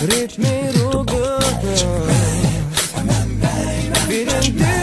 Ritmi rugoto Birin